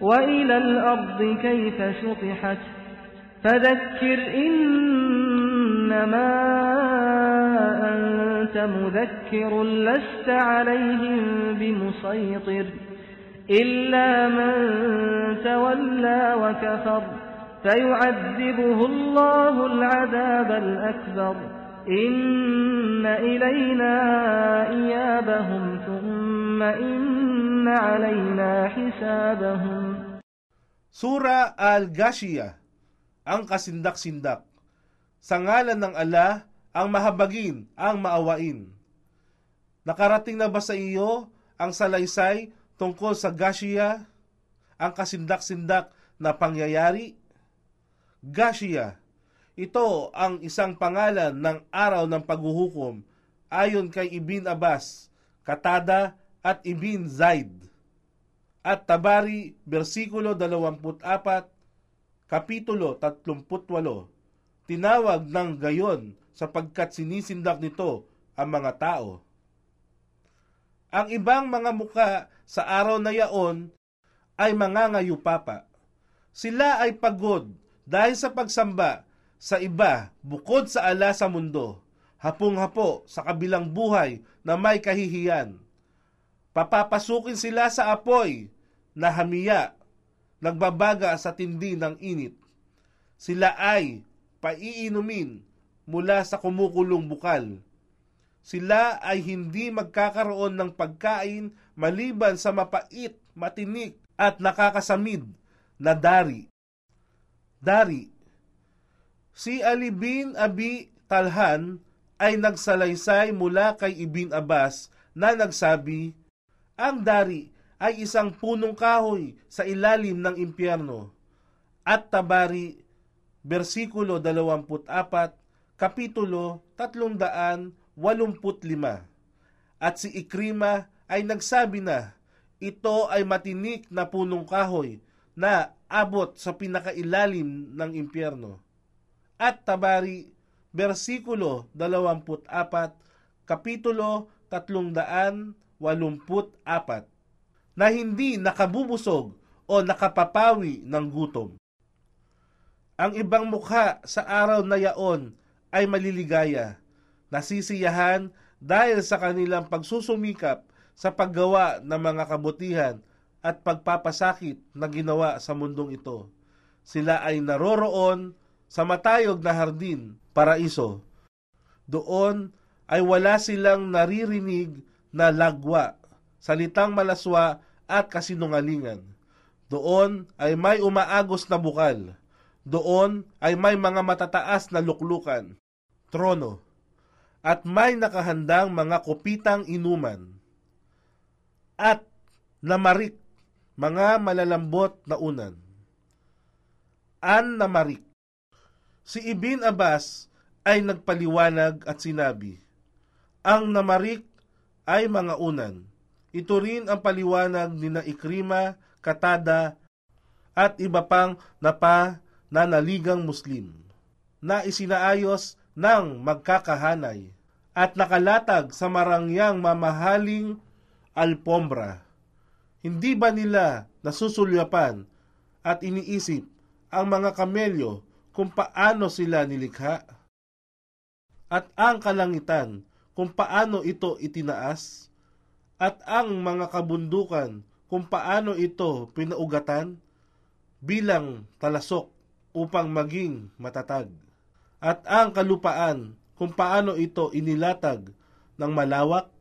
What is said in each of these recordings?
وإلى الأرض كيف سطحت فذكر إنما أنت مذكر لست عليهم بمسيطر إلا من تولى وكفر فيعذبه الله العذاب الأكبر إن إلينا إيابهم ثم إن علينا حسابهم Sura Al-Gashiyah, ang kasindak-sindak. Sa ngalan ng ala, ang mahabagin, ang maawain. Nakarating na ba sa iyo ang salaysay tungkol sa Gashiyah, ang kasindak-sindak na pangyayari? Gashiyah, ito ang isang pangalan ng araw ng paghuhukom ayon kay Ibn Abbas, Katada at Ibn Zaid. At Tabari, versikulo 24, kapitulo 38, tinawag ng gayon sapagkat sinisindak nito ang mga tao. Ang ibang mga muka sa araw na yaon ay mga ngayupapa. Sila ay pagod dahil sa pagsamba sa iba bukod sa ala sa mundo, hapong-hapo sa kabilang buhay na may kahihiyan. Papapasukin sila sa apoy na hamiya, nagbabaga sa tindi ng init. Sila ay paiinumin mula sa kumukulong bukal. Sila ay hindi magkakaroon ng pagkain maliban sa mapait, matinik at nakakasamid na dari. Dari. Si Ali bin Abi Talhan ay nagsalaysay mula kay Ibn Abbas na nagsabi, Ang dari ay isang punong kahoy sa ilalim ng impyerno. At Tabari, versikulo 24, kapitulo 385. At si Ikrima ay nagsabi na, ito ay matinik na punong kahoy na abot sa pinakailalim ng impyerno. At Tabari, versikulo 24, kapitulo 384 na hindi nakabubusog o nakapapawi ng gutom. Ang ibang mukha sa araw na yaon ay maliligaya, nasisiyahan dahil sa kanilang pagsusumikap sa paggawa ng mga kabutihan at pagpapasakit na ginawa sa mundong ito. Sila ay naroroon sa matayog na hardin, paraiso. Doon ay wala silang naririnig na lagwa, salitang malaswa at kasinungalingan. Doon ay may umaagos na bukal. Doon ay may mga matataas na luklukan, trono, at may nakahandang mga kupitang inuman. At namarik, mga malalambot na unan. An namarik. Si Ibn Abbas ay nagpaliwanag at sinabi, Ang namarik ay mga unan ito rin ang paliwanag ni na Ikrima, Katada, at iba pang napa na naligang Muslim na isinaayos ng magkakahanay at nakalatag sa marangyang mamahaling alpombra. Hindi ba nila nasusulyapan at iniisip ang mga kamelyo kung paano sila nilikha? At ang kalangitan kung paano ito itinaas? At ang mga kabundukan kung paano ito pinaugatan bilang talasok upang maging matatag? At ang kalupaan kung paano ito inilatag ng malawak?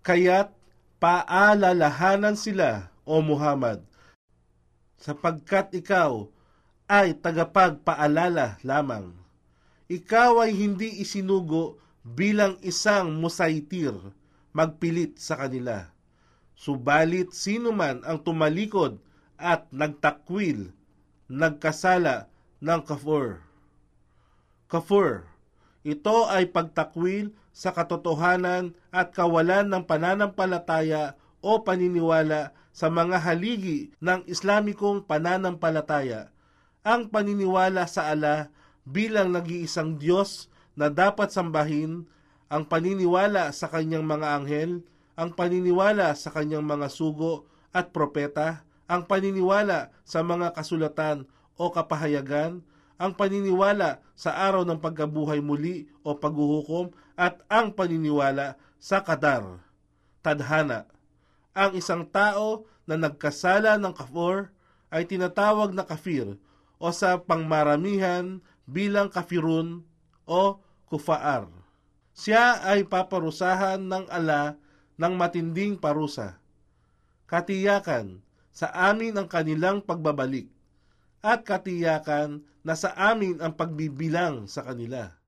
Kaya't paalalahanan sila, O Muhammad, sapagkat ikaw ay tagapagpaalala lamang. Ikaw ay hindi isinugo bilang isang musaitir magpilit sa kanila. Subalit sino man ang tumalikod at nagtakwil, nagkasala ng kafur. Kafur, ito ay pagtakwil sa katotohanan at kawalan ng pananampalataya o paniniwala sa mga haligi ng Islamikong pananampalataya. Ang paniniwala sa ala bilang nag-iisang Diyos na dapat sambahin, ang paniniwala sa kanyang mga anghel, ang paniniwala sa kanyang mga sugo at propeta, ang paniniwala sa mga kasulatan o kapahayagan, ang paniniwala sa araw ng pagkabuhay muli o paghuhukom at ang paniniwala sa kadar, tadhana. Ang isang tao na nagkasala ng kafir ay tinatawag na kafir o sa pangmaramihan bilang kafirun o kufaar. Siya ay paparusahan ng ala ng matinding parusa. Katiyakan sa amin ang kanilang pagbabalik at katiyakan na sa amin ang pagbibilang sa kanila.